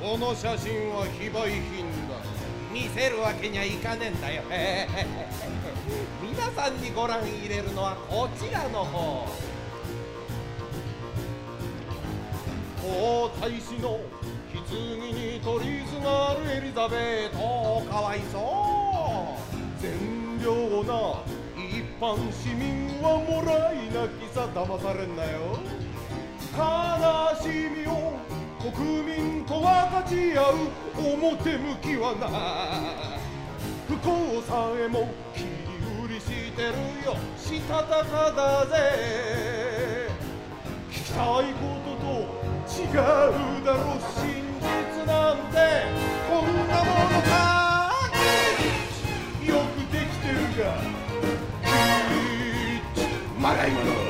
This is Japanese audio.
この写真は非売品だ。見せるわけにはいかねえんだよ。皆さんにご覧入れるのはこちらの方皇太子の棺に取りすがるエリザベートかわいそう。善良な一般市民はもらい泣きさ騙されんなよ。立合う表向きはない。不幸さえも切り売りしてるよ。したたかだぜ。聞きたいことと違うだろ真実なんて。こんなものかよくできてるが。まだもの。